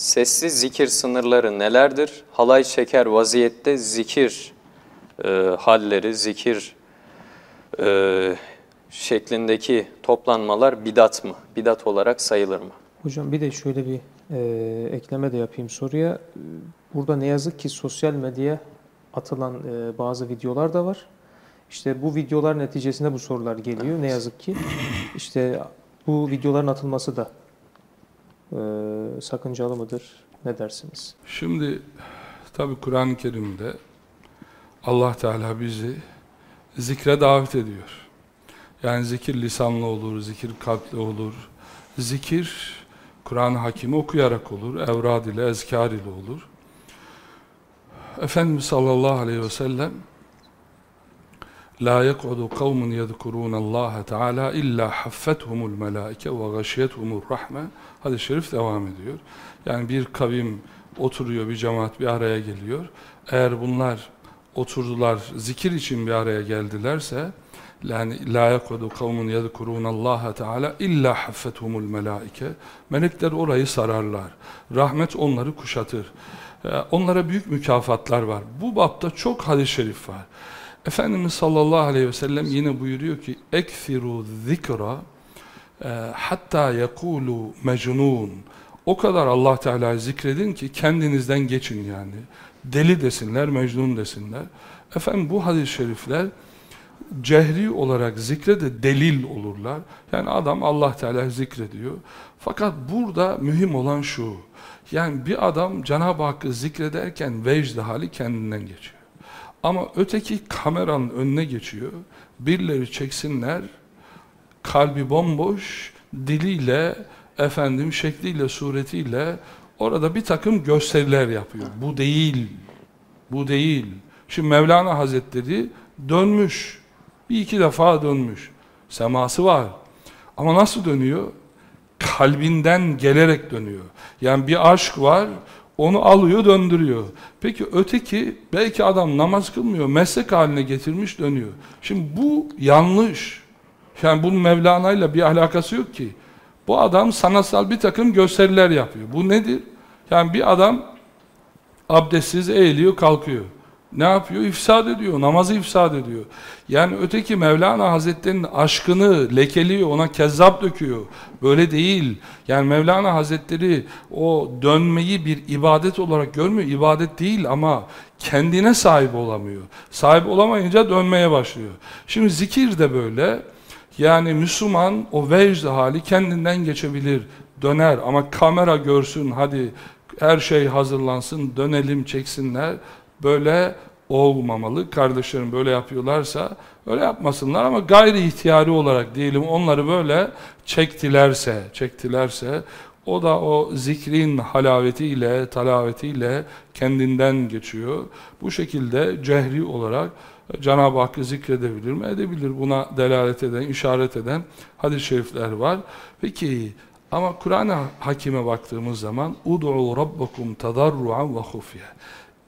Sessiz zikir sınırları nelerdir? Halay şeker vaziyette zikir e, halleri, zikir e, şeklindeki toplanmalar bidat mı? Bidat olarak sayılır mı? Hocam bir de şöyle bir e, ekleme de yapayım soruya. Burada ne yazık ki sosyal medyaya atılan e, bazı videolar da var. İşte bu videolar neticesinde bu sorular geliyor. Ne yazık ki işte bu videoların atılması da e, sakıncalı mıdır? Ne dersiniz? Şimdi tabi Kur'an-ı Kerim'de Allah Teala bizi zikre davet ediyor. Yani zikir lisanlı olur, zikir kalpli olur. Zikir Kur'an-ı Hakim'i okuyarak olur, evrad ile, ezkar ile olur. Efendimiz sallallahu aleyhi ve sellem La yek'udu kavmun yedkurun Allah Teala illa haffethumul melaike ve gashiyethumur rahme. Hadis-i şerif devam ediyor. Yani bir kavim oturuyor, bir cemaat bir araya geliyor. Eğer bunlar oturdular, zikir için bir araya geldilerse yani la yekudu kavmun yezkurun Allah Teala illa haffethumul melaike. Melekler orayı sararlar. Rahmet onları kuşatır. Ee, onlara büyük mükafatlar var. Bu bapta çok hadis-i şerif var. Efendimiz sallallahu aleyhi ve sellem yine buyuruyor ki ekfiru zikra e, hatta yekulu mecnun o kadar Allah Teala zikredin ki kendinizden geçin yani. Deli desinler, mecnun desinler. Efendim bu hadis-i şerifler cehri olarak zikre de delil olurlar. Yani adam Allah Teala zikrediyor. Fakat burada mühim olan şu. Yani bir adam Cenab-ı Hakk'ı zikrederken vecd hali kendinden geçiyor. Ama öteki kameranın önüne geçiyor. Birileri çeksinler. Kalbi bomboş, diliyle, efendim şekliyle, suretiyle orada bir takım gösteriler yapıyor. Bu değil. Bu değil. Şimdi Mevlana Hazretleri dönmüş. Bir iki defa dönmüş. Seması var. Ama nasıl dönüyor? Kalbinden gelerek dönüyor. Yani bir aşk var, onu alıyor döndürüyor. Peki öteki belki adam namaz kılmıyor, meslek haline getirmiş dönüyor. Şimdi bu yanlış. Yani bunun Mevlana ile bir alakası yok ki. Bu adam sanatsal bir takım gösteriler yapıyor. Bu nedir? Yani bir adam abdestsiz eğiliyor, kalkıyor. Ne yapıyor? İfsad ediyor, namazı ifsad ediyor. Yani öteki Mevlana Hazretleri'nin aşkını lekeliyor, ona kezzap döküyor. Böyle değil. Yani Mevlana Hazretleri o dönmeyi bir ibadet olarak görmüyor. İbadet değil ama kendine sahip olamıyor. Sahip olamayınca dönmeye başlıyor. Şimdi zikir de böyle. Yani Müslüman o vecd hali kendinden geçebilir, döner ama kamera görsün hadi her şey hazırlansın, dönelim, çeksinler Böyle olmamalı. Kardeşlerim böyle yapıyorlarsa öyle yapmasınlar ama gayri ihtiyari olarak diyelim onları böyle çektilerse, çektilerse o da o zikrin halavetiyle, talavetiyle kendinden geçiyor. Bu şekilde cehri olarak Cenab-ı Hakk'ı zikredebilir mi? Edebilir. Buna delalet eden, işaret eden hadis-i şerifler var. Peki ama Kur'an-ı Hakim'e baktığımız zaman اُدْعُوا رَبَّكُمْ تَضَرُّعًا وَخُفْيًا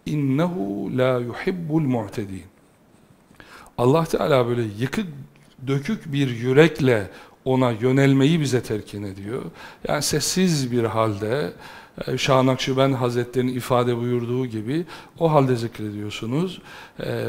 innehu la yuhibbul mu'tedin. Allah Teala böyle yıkık dökük bir yürekle ona yönelmeyi bize terkin ediyor. Yani sessiz bir halde e, Şah Nakşibend Hazretleri'nin ifade buyurduğu gibi o halde zikrediyorsunuz. E,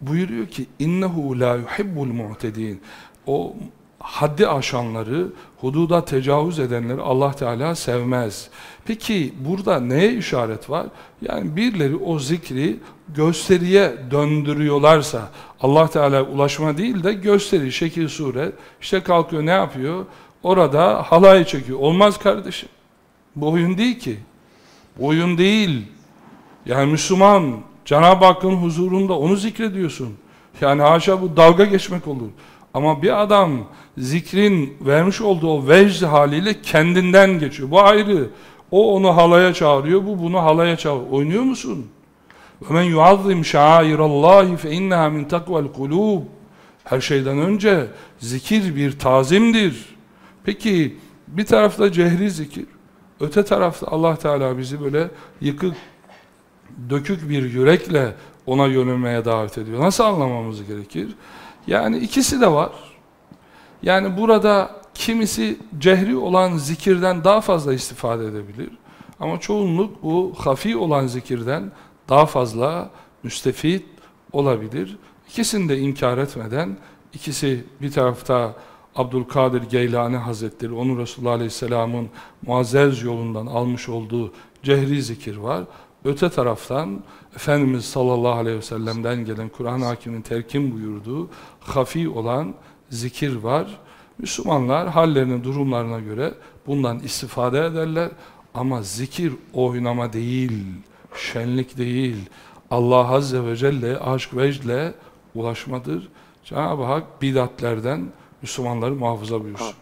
buyuruyor ki innehu la yuhibbul mu'tedin. O haddi aşanları, hududa tecavüz edenleri Allah Teala sevmez. Peki burada neye işaret var? Yani birileri o zikri gösteriye döndürüyorlarsa Allah Teala ulaşma değil de gösteri, şekil, suret işte kalkıyor ne yapıyor? Orada halay çekiyor. Olmaz kardeşim. Bu oyun değil ki. Bu oyun değil. Yani Müslüman Cenab-ı Hakk'ın huzurunda onu zikrediyorsun. Yani haşa bu dalga geçmek olur. Ama bir adam zikrin vermiş olduğu o vecd haliyle kendinden geçiyor. Bu ayrı. O onu halaya çağırıyor, bu bunu halaya çağırıyor. Oynuyor musun? وَمَنْ يُعَظِّمْ شَعَائِرَ اللّٰهِ فَاِنَّهَا مِنْ تَقْوَ الْقُلُوبِ Her şeyden önce zikir bir tazimdir. Peki bir tarafta cehri zikir, öte tarafta Allah Teala bizi böyle yıkık, dökük bir yürekle ona yönelmeye davet ediyor. Nasıl anlamamız gerekir? Yani ikisi de var. Yani burada kimisi cehri olan zikirden daha fazla istifade edebilir. Ama çoğunluk bu hafi olan zikirden daha fazla müstefit olabilir. İkisini de inkar etmeden ikisi bir tarafta Abdülkadir Geylani Hazretleri, onu Resulullah Aleyhisselam'ın muazzez yolundan almış olduğu cehri zikir var. Öte taraftan Efendimiz sallallahu aleyhi ve sellem'den gelen Kur'an-ı Hakim'in terkin buyurduğu hafi olan zikir var. Müslümanlar hallerine, durumlarına göre bundan istifade ederler. Ama zikir oynama değil, şenlik değil. Allah Azze ve Celle aşk vecdle ulaşmadır. Cenab-ı Hak bidatlerden Müslümanları muhafaza buyursun.